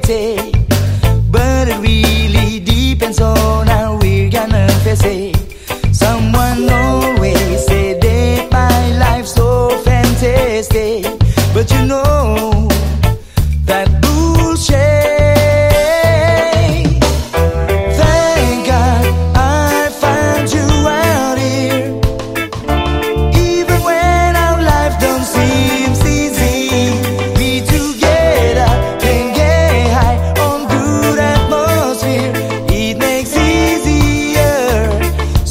pretty, but it really depends on how we're gonna face it.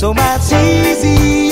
so much easier.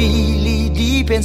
fili deep and